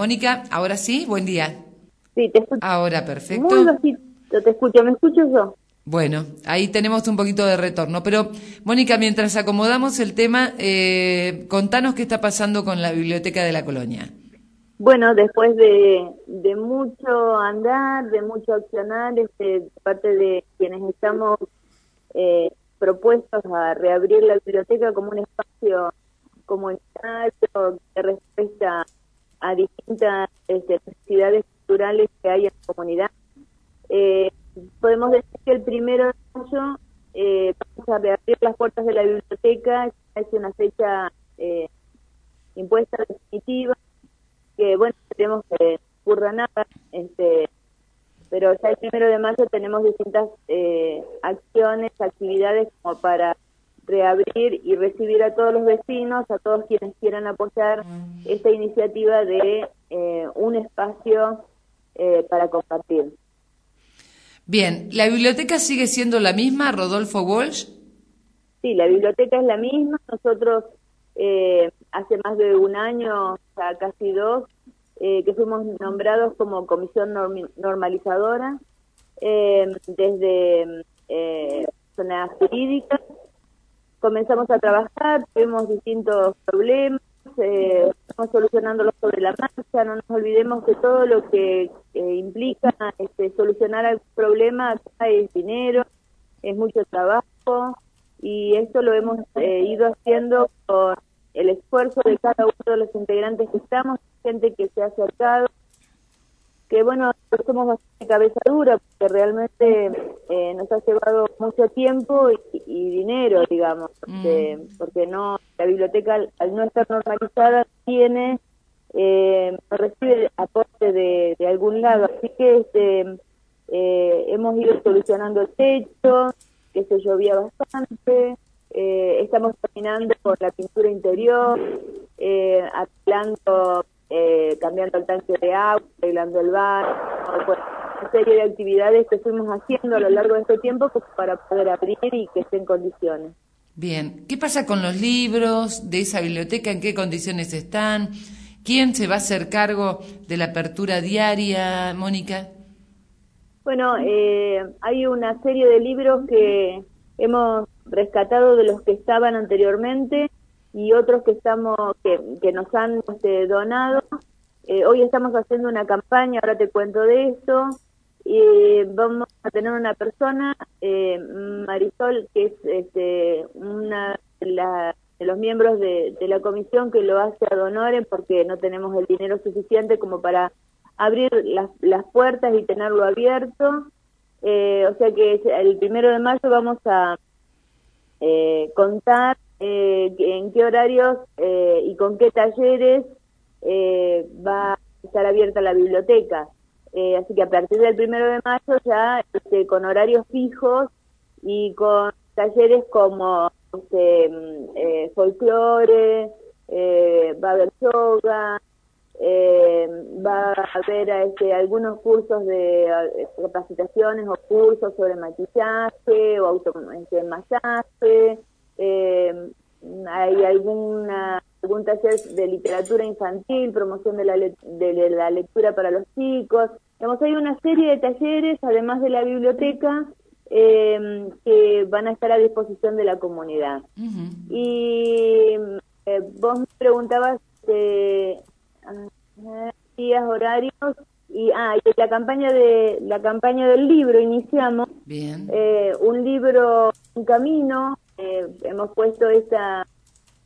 Mónica, ahora sí, buen día. Sí, te escucho. Ahora, perfecto. Muy bajito te escucho, ¿me escucho yo? Bueno, ahí tenemos un poquito de retorno. Pero, Mónica, mientras acomodamos el tema, eh, contanos qué está pasando con la Biblioteca de la Colonia. Bueno, después de, de mucho andar, de mucho accionar, este, parte de quienes estamos eh, propuestos a reabrir la biblioteca como un espacio comunitario que respuesta a distintas este, necesidades culturales que hay en la comunidad. Eh, podemos decir que el primero de mayo eh, vamos a reabrir las puertas de la biblioteca, es una fecha eh, impuesta definitiva, que bueno, tenemos que ocurra nada, este, pero ya el primero de mayo tenemos distintas eh, acciones, actividades como para reabrir y recibir a todos los vecinos, a todos quienes quieran apoyar esta iniciativa de eh, un espacio eh, para compartir. Bien, ¿la biblioteca sigue siendo la misma, Rodolfo Walsh? Sí, la biblioteca es la misma. Nosotros eh, hace más de un año, casi dos, eh, que fuimos nombrados como comisión normalizadora eh, desde eh, zona jurídica. Comenzamos a trabajar, tuvimos distintos problemas, eh, estamos solucionándolos sobre la marcha, no nos olvidemos que todo lo que implica este, solucionar algún problema acá es dinero, es mucho trabajo y esto lo hemos ido haciendo con el esfuerzo de cada uno de los integrantes que estamos, gente que se ha acercado, que bueno, somos bastante cabeza dura porque realmente eh, nos ha llevado mucho tiempo y, dinero, digamos, porque, mm. porque, no la biblioteca al, no estar normalizada tiene eh, recibe aporte de, de, algún lado, así que este eh, hemos ido solucionando el techo, que se llovía bastante, eh, estamos terminando con la pintura interior, eh, eh, cambiando el tanque de agua, arreglando el bar, una serie de actividades que fuimos haciendo a lo largo de este tiempo pues, para poder abrir y que esté en condiciones. Bien, ¿qué pasa con los libros de esa biblioteca? ¿En qué condiciones están? ¿Quién se va a hacer cargo de la apertura diaria, Mónica? Bueno, eh, hay una serie de libros que hemos rescatado de los que estaban anteriormente y otros que estamos que, nos han este, donado. Eh, hoy estamos haciendo una campaña, ahora te cuento de esto. Y vamos a tener una persona, eh, Marisol, que es este, una de, los miembros de, la comisión que lo hace a donores porque no tenemos el dinero suficiente como para abrir las, las puertas y tenerlo abierto. Eh, o sea que el primero de mayo vamos a eh, contar eh, en qué horarios eh, y con qué talleres eh, va a estar abierta la biblioteca. así que a partir del primero de mayo ya este, con horarios fijos y con talleres como este, folclore, va a haber yoga, eh, va a haber este, algunos cursos de capacitaciones o cursos sobre maquillaje o auto este, eh, hay alguna algún taller de literatura infantil, promoción de la, de la lectura para los chicos. Digamos, hay una serie de talleres, además de la biblioteca, eh, que van a estar a disposición de la comunidad. Y eh, vos me preguntabas eh, días, horarios y ah, y la campaña de la campaña del libro iniciamos Bien. Eh, un libro un camino eh, hemos puesto esta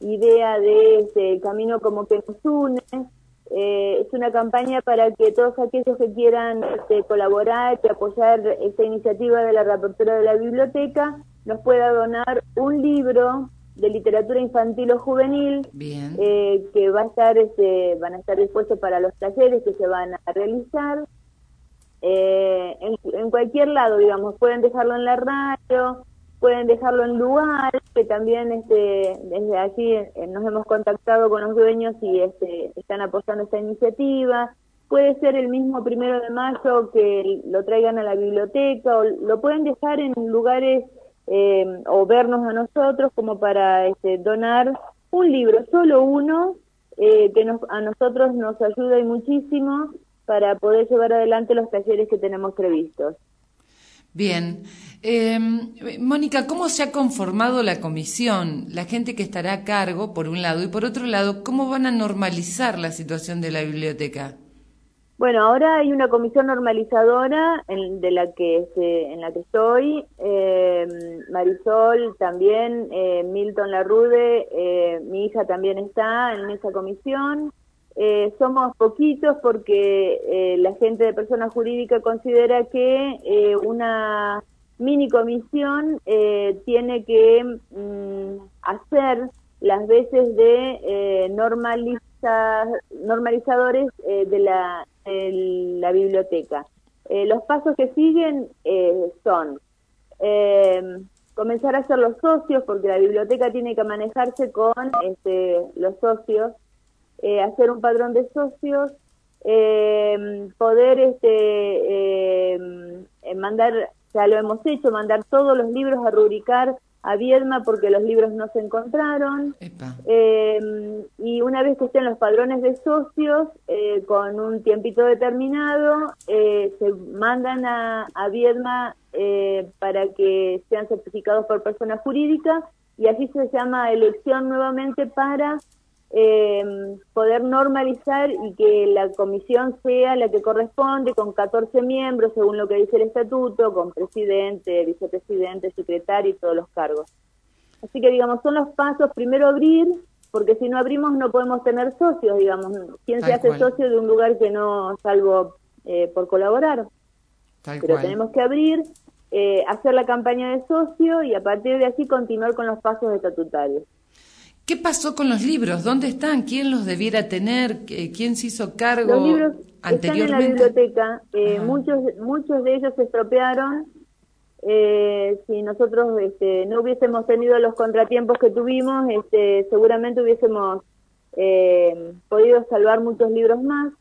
idea de ese camino como que nos une. Eh, es una campaña para que todos aquellos que quieran este, colaborar y apoyar esta iniciativa de la reapertura de la biblioteca nos pueda donar un libro de literatura infantil o juvenil eh, que va a estar este, van a estar dispuestos para los talleres que se van a realizar eh, en, cualquier lado digamos. Pueden dejarlo en la radio pueden dejarlo en lugar que también este desde allí eh, nos hemos contactado con los dueños y este están apoyando esta iniciativa puede ser el mismo primero de mayo que lo traigan a la biblioteca o lo pueden dejar en lugares eh, o vernos a nosotros como para este, donar un libro, solo uno, eh, que nos, a nosotros nos ayuda y muchísimo para poder llevar adelante los talleres que tenemos previstos. Bien. Eh, Mónica, ¿cómo se ha conformado la comisión? La gente que estará a cargo, por un lado, y por otro lado, ¿cómo van a normalizar la situación de la biblioteca? Bueno, ahora hay una comisión normalizadora en, de la que en la que estoy, eh, Marisol también, eh, Milton Larrude, eh, mi hija también está en esa comisión. Eh, somos poquitos porque eh, la gente de persona jurídica considera que eh, una mini comisión tiene que mm, hacer las veces de normaliza, normalizadores de la, de, la, biblioteca. los pasos que siguen son comenzar a ser los socios, porque la biblioteca tiene que manejarse con este, los socios eh, hacer un padrón de socios, eh, poder este, eh, mandar, ya lo hemos hecho, mandar todos los libros a rubricar a Viedma porque los libros no se encontraron. y una vez que estén los padrones de socios, con un tiempito determinado, se mandan a, a Viedma para que sean certificados por persona jurídica y así se llama elección nuevamente para eh, poder normalizar y que la comisión sea la que corresponde con 14 miembros según lo que dice el estatuto, con presidente, vicepresidente, secretario y todos los cargos. Así que digamos, son los pasos, primero abrir, porque si no abrimos no podemos tener socios, digamos, ¿quién se hace socio de un lugar que no, salvo eh, por colaborar? Pero tenemos que abrir, eh, hacer la campaña de socio y a partir de así continuar con los pasos estatutarios. ¿Qué pasó con los libros? ¿Dónde están? ¿Quién los debiera tener? ¿Quién se hizo cargo los libros Están en la biblioteca. Eh, muchos, muchos de ellos se estropearon. Eh, si nosotros este, no hubiésemos tenido los contratiempos que tuvimos, este, seguramente hubiésemos eh, podido salvar muchos libros más.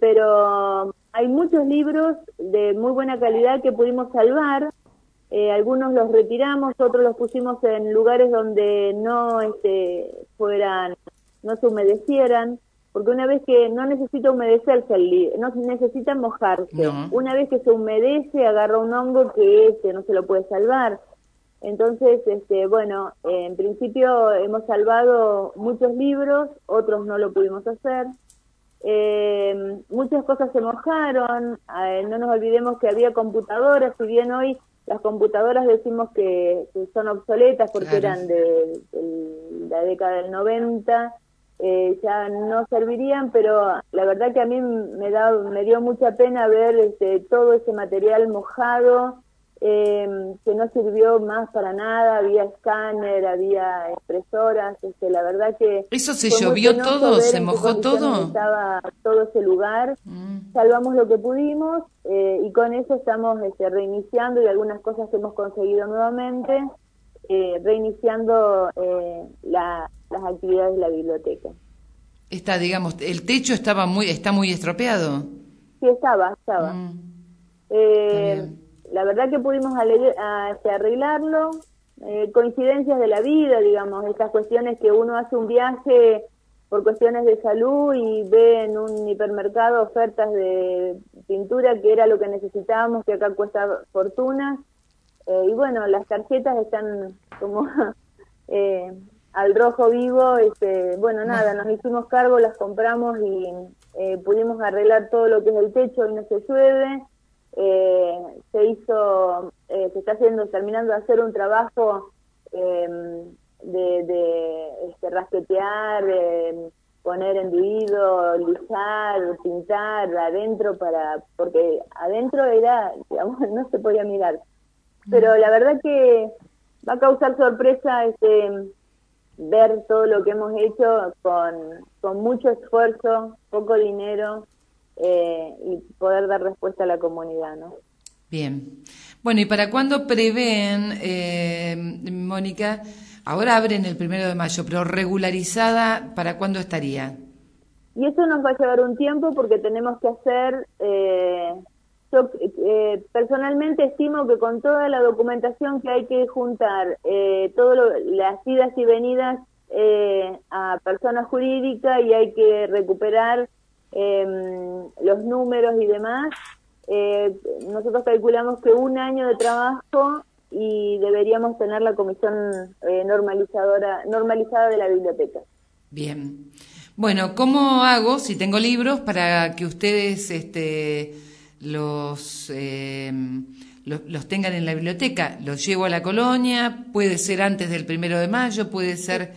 pero hay muchos libros de muy buena calidad que pudimos salvar eh, algunos los retiramos, otros los pusimos en lugares donde no este, fueran, no se humedecieran, porque una vez que no necesita humedecerse el libro, no necesita mojarse, una vez que se humedece agarra un hongo que este, no se lo puede salvar. Entonces, este, bueno, en principio hemos salvado muchos libros, otros no lo pudimos hacer. Eh, muchas cosas se mojaron, eh, no nos olvidemos que había computadoras, si bien hoy las computadoras decimos que, son obsoletas porque eran de, la década del 90, eh, ya no servirían, pero la verdad que a mí me, da, me dio mucha pena ver este, todo ese material mojado, eh, que no sirvió más para nada, había escáner, había impresoras, este, la verdad que... ¿Eso se llovió todo? ¿Se mojó todo? Estaba todo ese lugar, mm. salvamos lo que pudimos eh, y con eso estamos este, reiniciando y algunas cosas que hemos conseguido nuevamente, eh, reiniciando eh, las actividades de la biblioteca. Está, digamos, el techo estaba muy, está muy estropeado. Sí, estaba, estaba. Mm. Eh, la verdad que pudimos este, arreglarlo, eh, coincidencias de la vida, digamos, estas cuestiones que uno hace un viaje por cuestiones de salud y ve en un hipermercado ofertas de pintura que era lo que necesitábamos, que acá cuesta fortuna. Eh, y bueno, las tarjetas están como eh, al rojo vivo. Este, bueno, nada, nos hicimos cargo, las compramos y pudimos arreglar todo lo que es el techo y no se llueve. Eh, se hizo, eh, se está haciendo, terminando de hacer un trabajo em, de, de este, rasquetear, poner enduido, lisar, pintar adentro para, porque adentro era, digamos, no se podía mirar. Pero la verdad que va a causar sorpresa este ver todo lo que hemos hecho con, con mucho esfuerzo, poco dinero, eh, y poder dar respuesta a la comunidad, ¿no? Bien. Bueno, ¿y para cuándo prevén, eh, Mónica? Ahora abren el primero de mayo, pero regularizada, ¿para cuándo estaría? Y eso nos va a llevar un tiempo porque tenemos que hacer, eh, yo eh, personalmente estimo que con toda la documentación que hay que juntar, eh, todas las idas y venidas eh, a persona jurídica y hay que recuperar em, los números y demás. Eh, nosotros calculamos que un año de trabajo y deberíamos tener la comisión eh, normalizadora normalizada de la biblioteca. Bien. Bueno, ¿cómo hago si tengo libros para que ustedes este, los, em, los, tengan en la biblioteca? Los llevo a la colonia, puede ser antes del primero de mayo, puede ser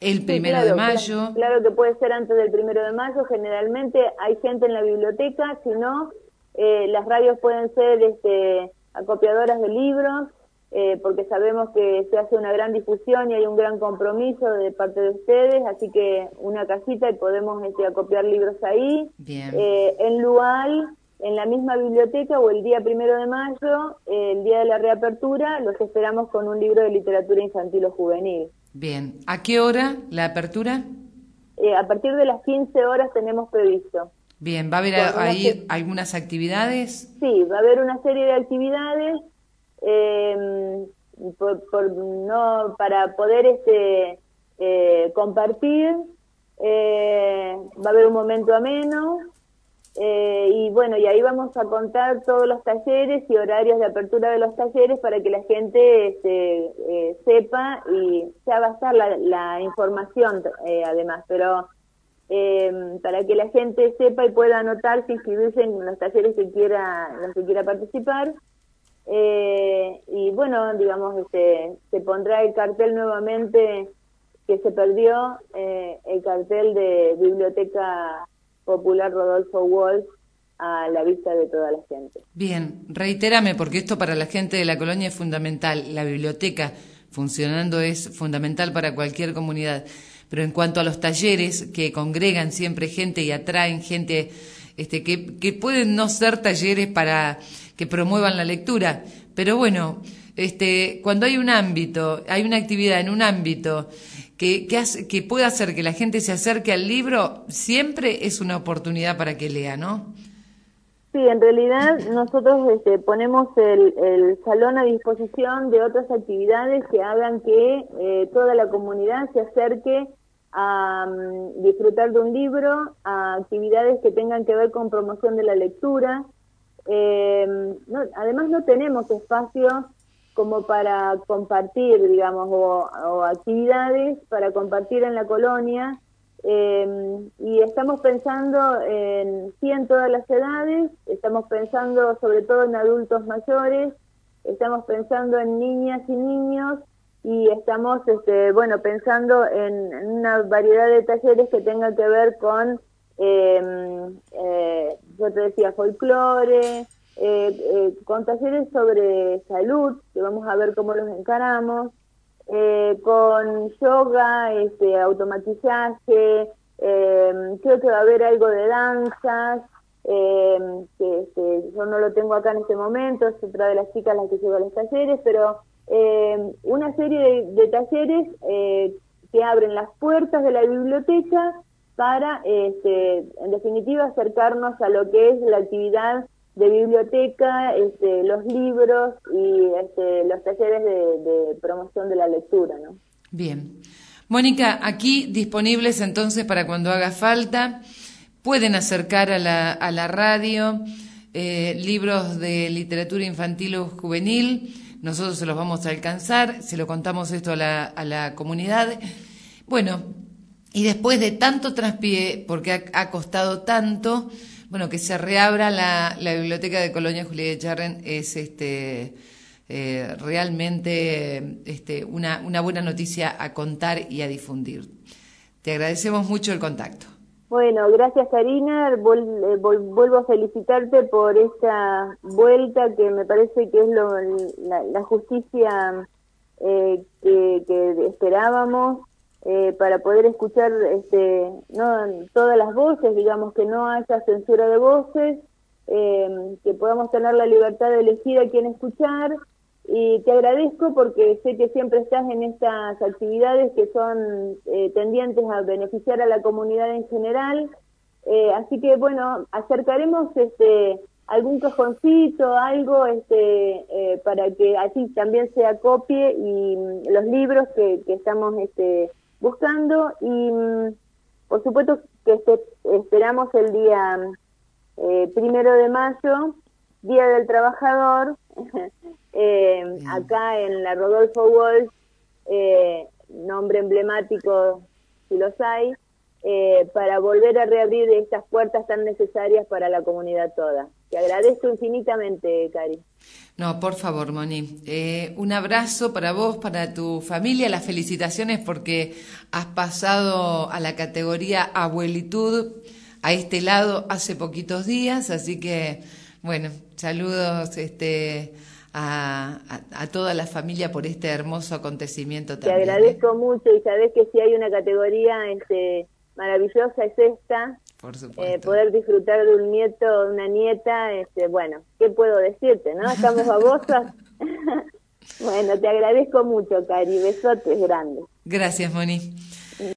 el primero de mayo. Claro, que puede ser antes del primero de mayo. Generalmente hay gente en la biblioteca, si no, eh, las radios pueden ser este, acopiadoras de libros, eh, porque sabemos que se hace una gran difusión y hay un gran compromiso de parte de ustedes, así que una casita y podemos este, acopiar libros ahí. Eh, en Lual, en la misma biblioteca o el día primero de mayo, el día de la reapertura, los esperamos con un libro de literatura infantil o juvenil. Bien, ¿a qué hora la apertura? Eh, a partir de las 15 horas tenemos previsto. Bien, ¿va a haber ahí algunas actividades? Sí, va a haber una serie de actividades eh, por, no para poder este eh, compartir. Eh, va a haber un momento ameno eh, y bueno, y ahí vamos a contar todos los talleres y horarios de apertura de los talleres para que la gente este, eh, sepa y ya va a estar la, información eh, además, pero para que la gente sepa y pueda anotarse, inscribirse en los talleres que quiera, los que quiera participar. y bueno, digamos, este, se pondrá el cartel nuevamente que se perdió, el cartel de Biblioteca popular Rodolfo Wolf a la vista de toda la gente. Bien, reitérame, porque esto para la gente de la colonia es fundamental. La biblioteca funcionando es fundamental para cualquier comunidad. Pero en cuanto a los talleres que congregan siempre gente y atraen gente, este, que, que pueden no ser talleres para que promuevan la lectura, pero bueno, este, cuando hay un ámbito, hay una actividad en un ámbito que, que, hace, que pueda hacer que la gente se acerque al libro, siempre es una oportunidad para que lea, ¿no? Sí, en realidad nosotros este, ponemos el, el, salón a disposición de otras actividades que hagan que eh, toda la comunidad se acerque a mm, disfrutar de un libro, a actividades que tengan que ver con promoción de la lectura. Eh, no, además no tenemos espacios como para compartir, digamos, o, actividades para compartir en la colonia. Em, y estamos pensando en, sí en todas las edades, estamos pensando sobre todo en adultos mayores, estamos pensando en niñas y niños y estamos, este, bueno, pensando en, una variedad de talleres que tengan que ver con, eh, eh, yo te decía, folclore, eh, eh, con talleres sobre salud, que vamos a ver cómo los encaramos, eh, con yoga, este, automatizaje, eh, creo que va a haber algo de danzas, eh, que este, yo no lo tengo acá en este momento, es otra de las chicas las que lleva los talleres, pero una serie de, talleres que abren las puertas de la biblioteca para, este, en definitiva, acercarnos a lo que es la actividad de biblioteca, este, los libros y este, los talleres de, promoción de la lectura, ¿no? Bien. Mónica, aquí disponibles entonces para cuando haga falta, pueden acercar a la, a la radio eh, libros de literatura infantil o juvenil, nosotros se los vamos a alcanzar, se lo contamos esto a la, a la comunidad. Bueno, y después de tanto traspié, porque ha, ha costado tanto, bueno, que se reabra la, biblioteca de Colonia Julieta Charren es este eh, realmente este, una, una buena noticia a contar y a difundir. Te agradecemos mucho el contacto. Bueno, gracias Karina. Eh, vuelvo a felicitarte por esta vuelta que me parece que es la, justicia eh, que, que, esperábamos eh, para poder escuchar este, no todas las voces, digamos que no haya censura de voces, eh, que podamos tener la libertad de elegir a quién escuchar. Y te agradezco porque sé que siempre estás en estas actividades que son eh, tendientes a beneficiar a la comunidad en general. así que bueno, acercaremos este algún cajoncito, algo este, para que así también se acopie y los libros que, que estamos este, buscando y mm, por supuesto que este, esperamos el día eh, primero de mayo, Día del Trabajador, eh, acá en la Rodolfo Walsh, eh, nombre emblemático si los hay, eh, para volver a reabrir estas puertas tan necesarias para la comunidad toda. Te agradezco infinitamente, Cari. No, por favor, Moni. Eh, un abrazo para vos, para tu familia, las felicitaciones porque has pasado a la categoría abuelitud a este lado hace poquitos días, así que, bueno, saludos este, a, toda la familia por este hermoso acontecimiento también. Te agradezco mucho y sabes que si hay una categoría este, maravillosa es esta, eh, poder disfrutar de un nieto o una nieta, este, bueno, ¿qué puedo decirte, no? Estamos babosas. bueno, te agradezco mucho, Cari, besotes grandes. Gracias, Moni.